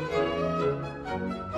Música